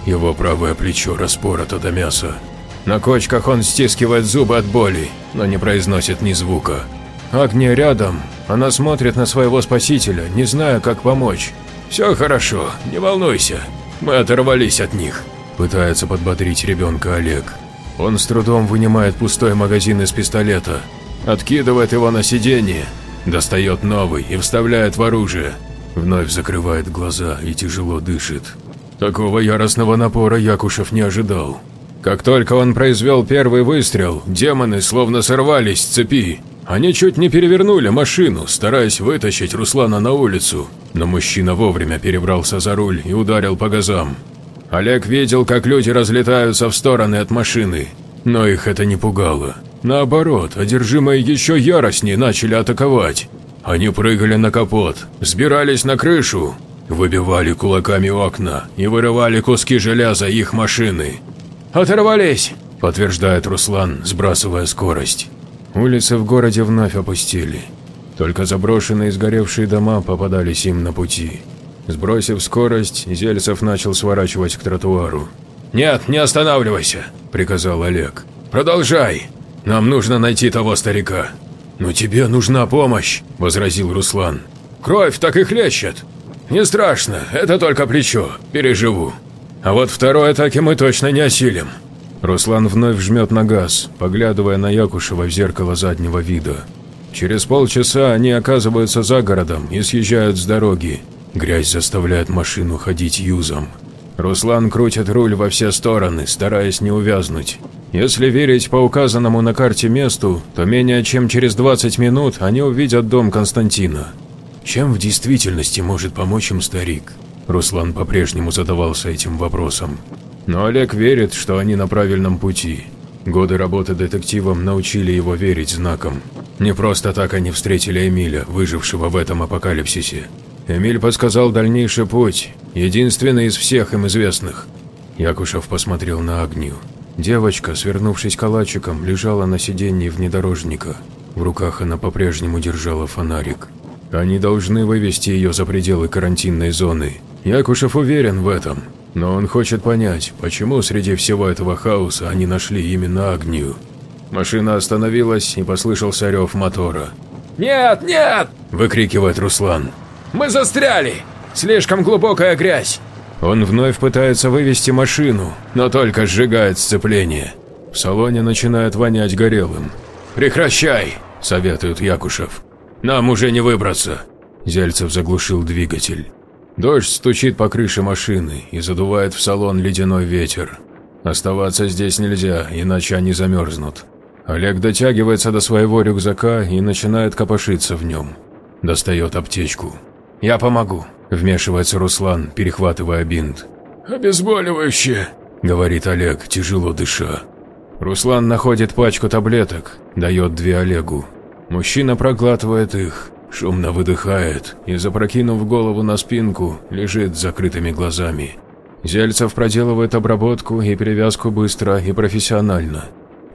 Speaker 1: Его правое плечо распорото до мяса.
Speaker 4: На кочках он стискивает зубы от боли, но не произносит ни звука. Агния рядом, она смотрит на своего спасителя, не зная, как помочь. «Все хорошо, не волнуйся, мы оторвались от них», – пытается подбодрить ребенка Олег. Он с трудом вынимает пустой магазин из пистолета, откидывает его на сиденье, достает новый и вставляет в оружие. Вновь закрывает глаза и тяжело дышит. Такого яростного напора Якушев не ожидал. Как только он произвел первый выстрел, демоны словно сорвались с цепи. Они чуть не перевернули машину, стараясь вытащить Руслана на улицу, но мужчина вовремя перебрался за руль и ударил по газам. Олег видел, как люди разлетаются в стороны от машины, но их это не пугало. Наоборот, одержимые еще яростнее начали атаковать. Они прыгали на капот, сбирались на крышу, выбивали кулаками окна и вырывали куски железа их машины. «Оторвались!» – подтверждает Руслан, сбрасывая скорость. Улицы в городе вновь опустили. Только заброшенные и сгоревшие дома попадались им на пути. Сбросив скорость, Зельцев начал сворачивать к тротуару. «Нет, не останавливайся», – приказал Олег. «Продолжай. Нам нужно найти того старика». «Но тебе нужна помощь», – возразил Руслан. «Кровь так и хлещет». «Не страшно, это только плечо, переживу». «А вот второй атаки мы точно не осилим». Руслан вновь жмет на газ, поглядывая на Якушева в зеркало заднего вида. Через полчаса они оказываются за городом и съезжают с дороги. Грязь заставляет машину ходить юзом. Руслан крутит руль во все стороны, стараясь не увязнуть. Если верить по указанному на карте месту, то менее чем через 20 минут они увидят дом Константина. Чем в действительности может помочь им старик? Руслан по-прежнему задавался этим вопросом. Но Олег верит, что они на правильном пути. Годы работы детективом научили его верить знакам. Не просто так они встретили Эмиля, выжившего в этом апокалипсисе. Эмиль подсказал дальнейший путь, единственный из всех им известных. Якушев посмотрел на Агнию. Девочка, свернувшись калачиком, лежала на сиденье внедорожника. В руках она по-прежнему держала фонарик. Они должны вывести ее за пределы карантинной зоны. Якушев уверен в этом, но он хочет понять, почему среди всего этого хаоса они нашли именно Агнию. Машина остановилась и послышался рев мотора. «Нет, нет!» – выкрикивает Руслан. «Мы застряли! Слишком глубокая грязь!» Он вновь пытается вывести машину, но только сжигает сцепление. В салоне начинает вонять горелым. «Прекращай!» – советует Якушев. «Нам уже не выбраться!» Зельцев заглушил двигатель. Дождь стучит по крыше машины и задувает в салон ледяной ветер. Оставаться здесь нельзя, иначе они замерзнут. Олег дотягивается до своего рюкзака и начинает копошиться в нем. Достает аптечку. «Я помогу», – вмешивается Руслан, перехватывая бинт.
Speaker 2: «Обезболивающее», –
Speaker 4: говорит Олег, тяжело дыша. Руслан находит пачку таблеток, дает две Олегу. Мужчина проглатывает их, шумно выдыхает и, запрокинув голову на спинку, лежит с закрытыми глазами. Зельцев проделывает обработку и перевязку быстро и профессионально.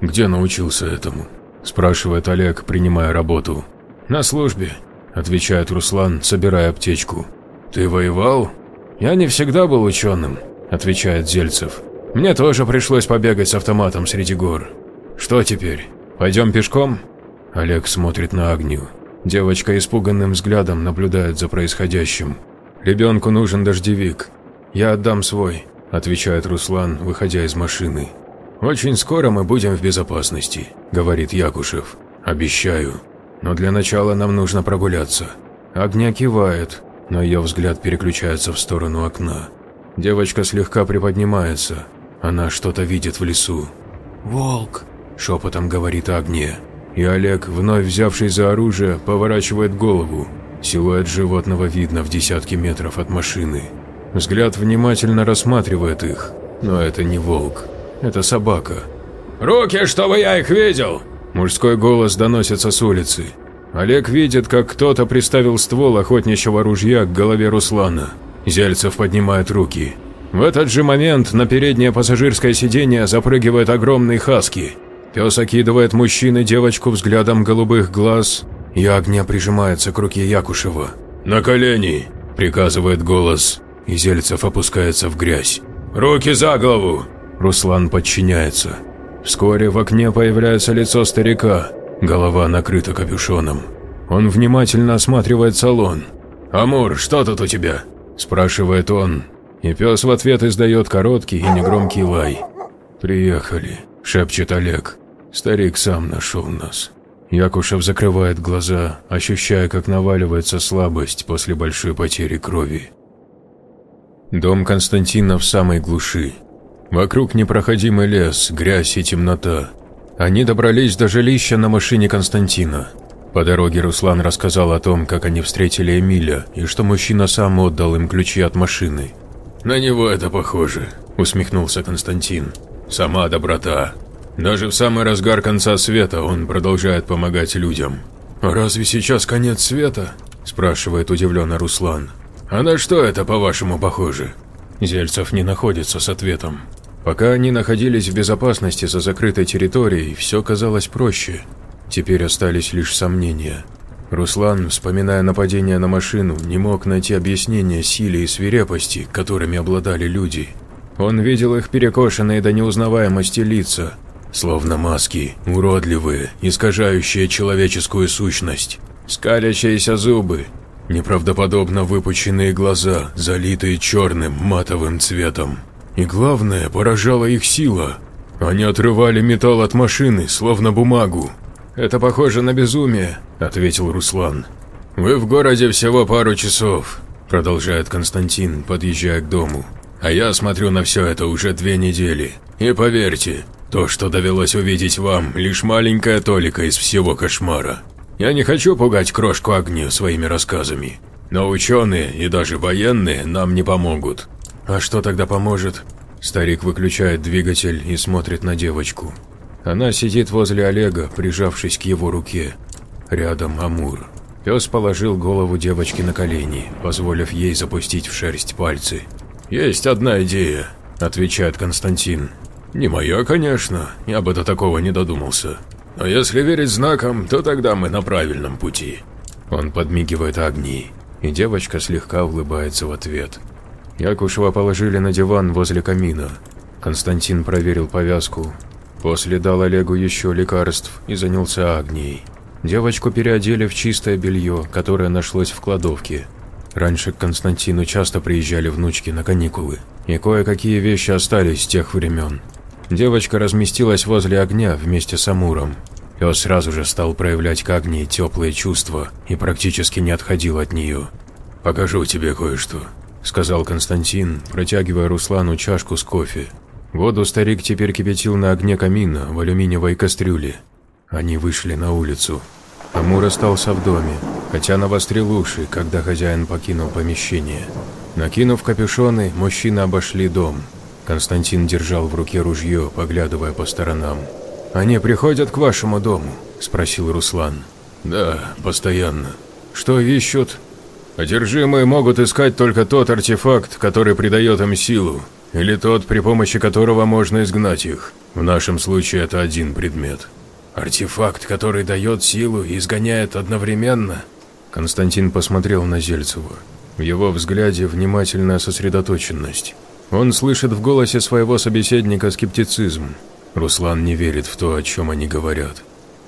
Speaker 4: «Где научился этому?» – спрашивает Олег, принимая работу. «На службе», – отвечает Руслан, собирая аптечку. «Ты воевал?» «Я не всегда был ученым», – отвечает Зельцев. «Мне тоже пришлось побегать с автоматом среди гор. Что теперь? Пойдем пешком?» Олег смотрит на Агнию. Девочка испуганным взглядом наблюдает за происходящим. «Ребенку нужен дождевик. Я отдам свой», – отвечает Руслан, выходя из машины. «Очень скоро мы будем в безопасности», – говорит Якушев. «Обещаю. Но для начала нам нужно прогуляться». Огня кивает, но ее взгляд переключается в сторону окна. Девочка слегка приподнимается. Она что-то видит в лесу. «Волк», – шепотом говорит Агния и Олег, вновь взявший за оружие, поворачивает голову. Силуэт животного видно в десятки метров от машины. Взгляд внимательно рассматривает их, но это не волк, это собака. «Руки, чтобы я их видел!» Мужской голос доносится с улицы. Олег видит, как кто-то приставил ствол охотничьего ружья к голове Руслана. Зельцев поднимает руки. В этот же момент на переднее пассажирское сиденье запрыгивает огромный хаски. Пес окидывает мужчины девочку взглядом голубых глаз, и огня прижимается к руке Якушева. «На колени!» – приказывает голос, и Зельцев опускается в грязь. «Руки за голову!» Руслан подчиняется.
Speaker 1: Вскоре в окне появляется лицо старика, голова накрыта капюшоном. Он внимательно осматривает салон. «Амур, что тут у тебя?» – спрашивает он, и пес в ответ издает короткий и негромкий лай. «Приехали», – шепчет Олег. Старик сам нашел нас. Якушев закрывает глаза, ощущая, как наваливается слабость после большой потери крови. Дом Константина в самой глуши. Вокруг непроходимый лес, грязь и темнота. Они добрались до жилища на машине Константина. По дороге Руслан рассказал о том, как они встретили Эмиля, и что мужчина сам отдал им ключи от машины.
Speaker 3: «На него это похоже», – усмехнулся Константин. «Сама доброта. Даже в самый разгар конца света он продолжает помогать людям».
Speaker 2: «А разве сейчас конец света?»
Speaker 3: – спрашивает удивленно Руслан. «А на что это, по-вашему, похоже?»
Speaker 1: Зельцев не находится с ответом. Пока они находились в безопасности за закрытой территорией, все казалось проще. Теперь остались лишь сомнения. Руслан, вспоминая нападение на машину, не мог найти объяснения силе и свирепости, которыми обладали люди. Он видел их перекошенные до неузнаваемости лица, словно маски, уродливые, искажающие человеческую сущность, скалящиеся зубы, неправдоподобно выпученные глаза, залитые черным матовым цветом. И главное, поражала их сила. Они отрывали металл от машины, словно бумагу. «Это похоже на безумие», – ответил Руслан.
Speaker 3: «Вы в городе всего пару часов», – продолжает Константин, подъезжая к дому. «А я смотрю на все это уже две недели. И поверьте, то, что довелось увидеть вам, лишь маленькая толика из всего кошмара. Я не хочу пугать крошку огня своими рассказами, но ученые и даже военные нам не помогут.
Speaker 1: А что тогда поможет? Старик выключает двигатель и смотрит на девочку. Она сидит возле Олега, прижавшись к его руке. Рядом Амур. Пес положил голову девочки на колени, позволив ей запустить в шерсть пальцы.
Speaker 3: «Есть одна идея», – отвечает Константин. «Не моя, конечно, я бы до такого не додумался. Но если верить знакам, то тогда мы на правильном пути.
Speaker 1: Он подмигивает Агнии, и девочка слегка улыбается в ответ. Якушева положили на диван возле камина. Константин проверил повязку, после дал Олегу еще лекарств и занялся Агнией. Девочку переодели в чистое белье, которое нашлось в кладовке. Раньше к Константину часто приезжали внучки на каникулы, и кое-какие вещи остались с тех времен. Девочка разместилась возле огня вместе с Амуром. Пес сразу же стал проявлять к Агнии теплые чувства и практически не отходил от нее.
Speaker 3: «Покажу тебе кое-что», – сказал Константин, протягивая Руслану чашку с кофе.
Speaker 1: Воду старик теперь кипятил на огне камина в алюминиевой кастрюле. Они вышли на улицу. Амур остался в доме, хотя навострил уши, когда хозяин покинул помещение. Накинув капюшоны, мужчины обошли дом – Константин держал в руке ружье, поглядывая по сторонам. «Они приходят к вашему дому?» – спросил Руслан.
Speaker 3: «Да, постоянно».
Speaker 1: «Что ищут?»
Speaker 3: «Одержимые могут искать только тот артефакт, который придает им силу, или тот, при помощи которого можно изгнать их. В нашем случае это один предмет».
Speaker 4: «Артефакт, который дает силу и изгоняет одновременно?»
Speaker 1: Константин посмотрел на Зельцева. В его взгляде внимательная сосредоточенность. Он слышит в голосе своего собеседника скептицизм. Руслан не верит в то, о чем они говорят.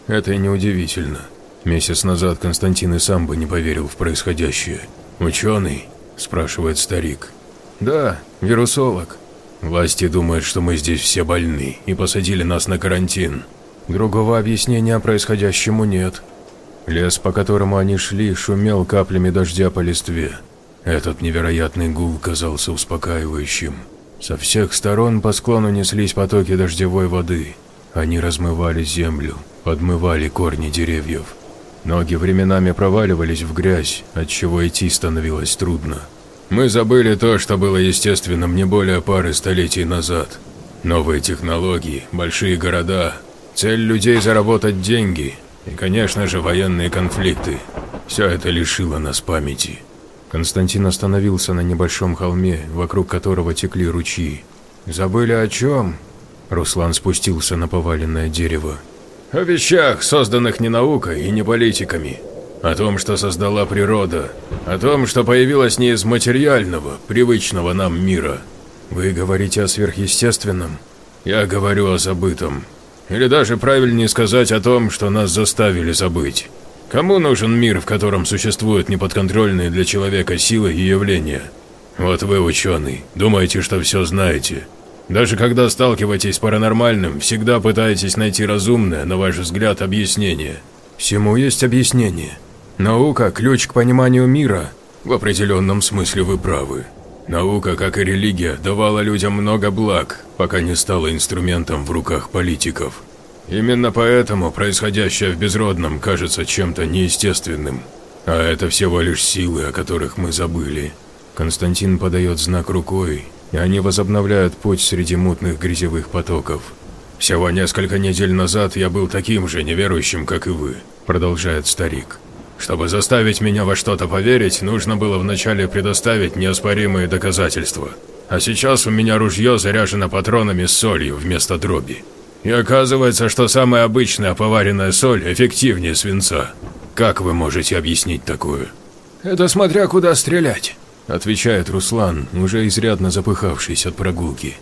Speaker 1: Это неудивительно. Месяц назад Константин и сам бы не поверил в происходящее. «Ученый?» – спрашивает старик.
Speaker 4: «Да, вирусолог».
Speaker 3: «Власти думают, что мы здесь все больны и посадили нас на карантин».
Speaker 4: Другого объяснения происходящему нет.
Speaker 1: Лес, по которому они шли, шумел каплями дождя по листве. Этот невероятный гул казался успокаивающим. Со всех сторон по склону неслись потоки дождевой воды. Они размывали землю, подмывали корни деревьев. Ноги временами проваливались в грязь, отчего идти становилось трудно.
Speaker 3: Мы забыли то, что было естественным не более пары столетий назад. Новые технологии, большие города, цель людей заработать деньги и, конечно же, военные конфликты. Все это лишило нас памяти.
Speaker 1: Константин остановился на небольшом холме, вокруг которого текли ручьи. «Забыли о чем?» Руслан спустился на поваленное дерево.
Speaker 3: «О вещах, созданных не наукой и не политиками. О том, что создала природа. О том, что появилось не из материального, привычного нам мира».
Speaker 1: «Вы говорите о сверхъестественном?»
Speaker 3: «Я говорю о забытом. Или даже правильнее сказать о том, что нас заставили забыть. Кому нужен мир, в котором существуют неподконтрольные для человека силы и явления? Вот вы, ученый, думаете, что все знаете. Даже когда сталкиваетесь с паранормальным, всегда пытаетесь найти разумное, на ваш взгляд, объяснение.
Speaker 4: Всему есть объяснение. Наука – ключ к пониманию мира.
Speaker 3: В определенном смысле вы правы. Наука, как и религия, давала людям много благ, пока не стала инструментом в руках политиков. Именно поэтому происходящее в Безродном кажется чем-то неестественным. А это всего лишь силы, о которых мы забыли.
Speaker 1: Константин подает знак рукой, и они возобновляют путь среди мутных грязевых потоков.
Speaker 3: «Всего несколько недель назад я был таким же неверующим, как и вы», – продолжает старик. «Чтобы заставить меня во что-то поверить, нужно было вначале предоставить неоспоримые доказательства. А сейчас у меня ружье заряжено патронами с солью вместо дроби. И оказывается, что самая обычная поваренная соль эффективнее свинца. Как вы можете объяснить такое?»
Speaker 4: «Это смотря куда стрелять», –
Speaker 1: отвечает Руслан, уже изрядно запыхавшись от прогулки.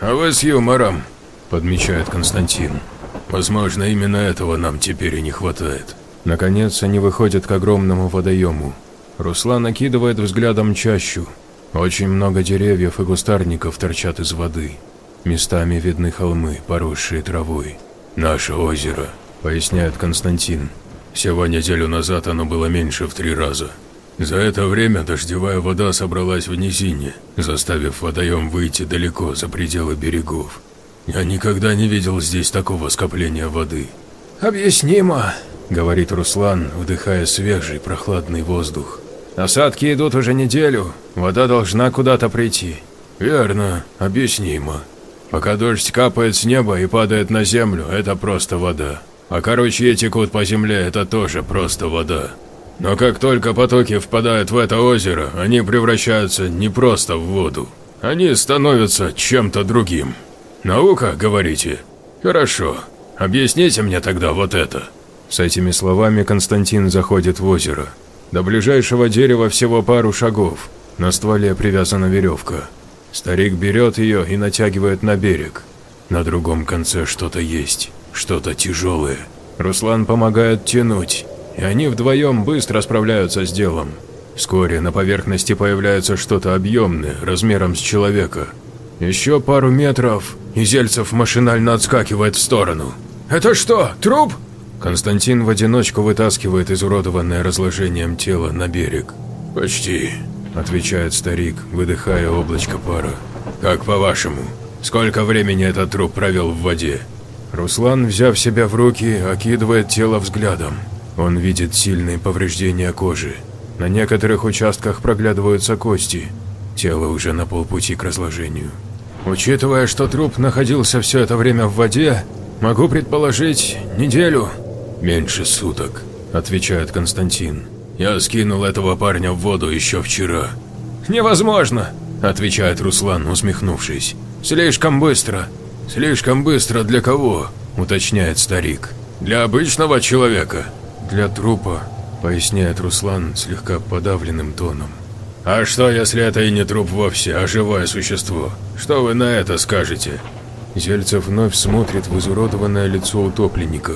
Speaker 3: «А вы с юмором», – подмечает Константин. «Возможно, именно этого нам теперь и не хватает».
Speaker 1: Наконец они выходят к огромному водоему. Руслан накидывает взглядом чащу. Очень много деревьев и кустарников торчат из воды. Местами видны холмы, поросшие травой.
Speaker 3: «Наше озеро», – поясняет Константин. «Всего неделю назад оно было меньше в три раза. За это время дождевая вода собралась в низине, заставив водоем выйти далеко за пределы берегов. Я никогда не видел здесь такого скопления воды.
Speaker 4: «Объяснимо», —
Speaker 1: говорит Руслан, вдыхая свежий прохладный воздух.
Speaker 4: «Осадки идут уже неделю, вода должна куда-то прийти».
Speaker 3: «Верно, объяснимо. Пока дождь капает с неба и падает на землю, это просто вода. А короче текут по земле, это тоже просто вода. Но как только потоки впадают в это озеро, они превращаются не просто в воду. Они становятся чем-то другим. Наука, говорите? Хорошо. Объясните мне тогда вот это.
Speaker 1: С этими словами Константин заходит в озеро. До ближайшего дерева всего пару шагов. На стволе привязана веревка. Старик берет ее и натягивает на берег. На другом конце что-то есть, что-то тяжелое. Руслан помогает тянуть и они вдвоем быстро справляются с делом. Вскоре на поверхности появляется что-то объемное, размером с человека. Еще пару метров, и Зельцев машинально отскакивает в сторону.
Speaker 4: «Это что, труп?»
Speaker 1: Константин в одиночку вытаскивает изуродованное разложением тело на берег.
Speaker 3: «Почти», – отвечает старик, выдыхая облачко пара. «Как по-вашему, сколько времени этот труп провел в воде?»
Speaker 1: Руслан, взяв себя в руки, окидывает тело взглядом. Он видит сильные повреждения кожи. На некоторых участках проглядываются кости. Тело уже на полпути к разложению.
Speaker 4: Учитывая, что труп находился все это время в воде, могу предположить неделю.
Speaker 3: Меньше суток, отвечает Константин. Я скинул этого парня в воду еще вчера.
Speaker 4: Невозможно,
Speaker 3: отвечает Руслан, усмехнувшись.
Speaker 4: Слишком быстро.
Speaker 3: Слишком быстро для кого? уточняет старик. Для обычного человека
Speaker 1: для трупа», – поясняет Руслан слегка подавленным тоном.
Speaker 3: «А что, если это и не труп вовсе, а живое существо? Что вы на это скажете?»
Speaker 1: Зельцев вновь смотрит в изуродованное лицо утопленника.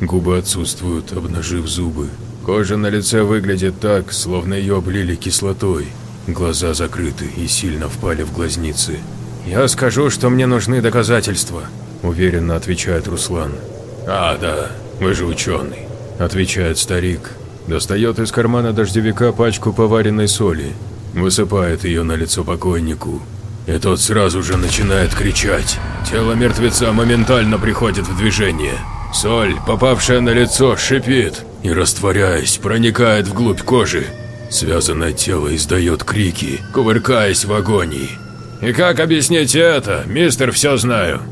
Speaker 1: Губы отсутствуют, обнажив зубы. Кожа на лице выглядит так, словно ее облили кислотой. Глаза закрыты и сильно впали в глазницы.
Speaker 4: «Я скажу, что мне нужны доказательства», –
Speaker 1: уверенно отвечает Руслан.
Speaker 3: «А, да, вы же ученый.
Speaker 1: – отвечает старик. Достает из кармана дождевика пачку поваренной соли, высыпает ее на лицо покойнику.
Speaker 3: И тот сразу же начинает кричать. Тело мертвеца моментально приходит в движение. Соль, попавшая на лицо, шипит и, растворяясь, проникает вглубь кожи. Связанное тело издает крики, кувыркаясь в агонии. И как объяснить это, мистер все знаю?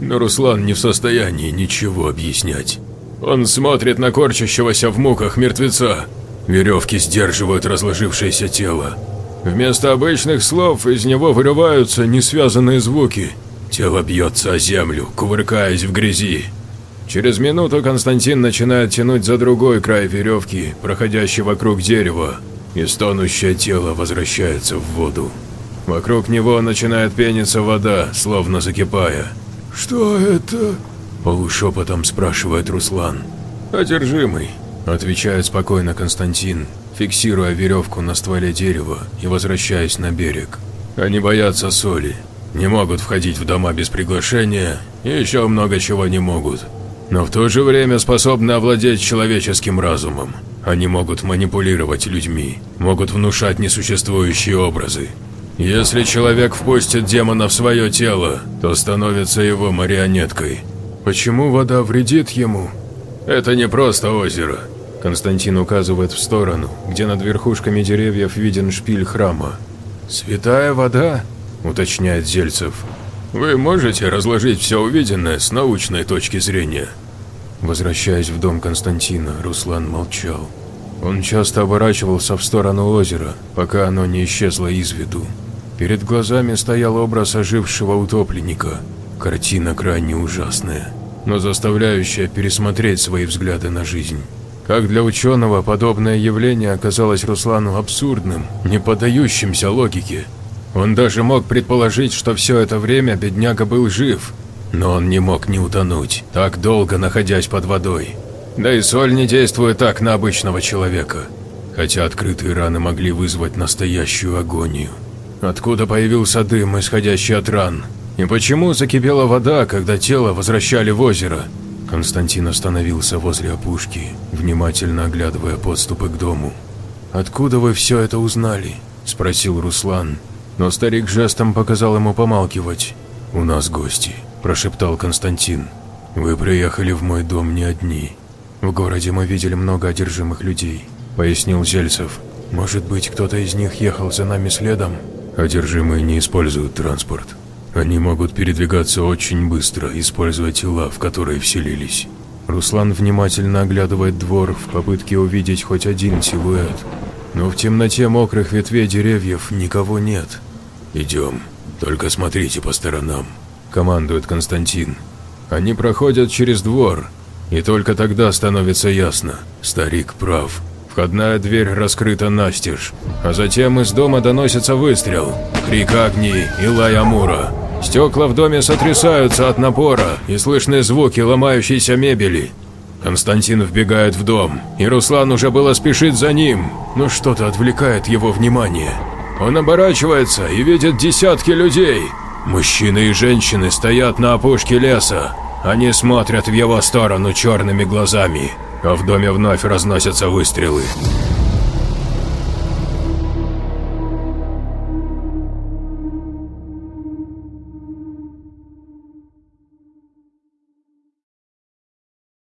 Speaker 3: Но Руслан не в состоянии ничего объяснять. Он смотрит на корчащегося в муках мертвеца. Веревки сдерживают разложившееся тело. Вместо обычных слов из него вырываются несвязанные звуки. Тело бьется о землю, кувыркаясь в грязи. Через минуту Константин начинает тянуть за другой край веревки, проходящий вокруг дерева, и стонущее тело возвращается в воду. Вокруг него начинает пениться вода, словно закипая.
Speaker 2: «Что это?»
Speaker 3: – полушепотом спрашивает Руслан.
Speaker 1: «Одержимый», – отвечает спокойно Константин, фиксируя веревку на стволе дерева и возвращаясь на берег. «Они боятся соли, не могут входить в дома без приглашения и еще много чего не могут. Но в то же время способны овладеть человеческим разумом. Они могут манипулировать людьми, могут внушать несуществующие образы. Если человек впустит демона в свое тело, то становится его марионеткой. Почему вода вредит ему? Это не просто озеро. Константин указывает в сторону, где над верхушками деревьев виден шпиль храма. «Святая вода?» – уточняет Зельцев. «Вы можете разложить все увиденное с научной точки зрения?» Возвращаясь в дом Константина, Руслан молчал. Он часто оборачивался в сторону озера, пока оно не исчезло из виду. Перед глазами стоял образ ожившего утопленника. Картина крайне ужасная, но заставляющая пересмотреть свои взгляды на жизнь. Как для ученого, подобное явление оказалось Руслану абсурдным, не поддающимся логике. Он даже мог предположить, что все это время бедняга был жив, но он не мог не утонуть, так долго находясь под водой. Да и соль не действует так на обычного человека, хотя открытые раны могли вызвать настоящую агонию. Откуда появился дым, исходящий от ран? И почему закипела вода, когда тело возвращали в озеро? Константин остановился возле опушки, внимательно оглядывая подступы к дому. «Откуда вы все это узнали?» – спросил Руслан, но старик жестом показал ему помалкивать. «У нас гости», – прошептал Константин. «Вы приехали в мой дом не одни. В городе мы видели много одержимых людей», – пояснил Зельцев. «Может быть, кто-то из них ехал за нами следом?» Одержимые не используют транспорт. Они могут передвигаться очень быстро, используя тела, в которые вселились. Руслан внимательно оглядывает двор в попытке увидеть хоть один силуэт. Но в темноте мокрых ветвей деревьев никого нет. «Идем, только смотрите по сторонам», – командует Константин. Они проходят через двор, и только тогда становится ясно – старик прав. Входная дверь раскрыта настежь, а затем из дома доносится выстрел, крик Агнии и лай Амура. Стекла в доме сотрясаются от напора и слышны звуки ломающейся мебели. Константин вбегает в дом, и Руслан уже было спешит за ним, но что-то отвлекает его внимание. Он оборачивается и видит десятки людей. Мужчины и женщины стоят на опушке леса. Они смотрят в его сторону черными глазами а в доме вновь разносятся выстрелы.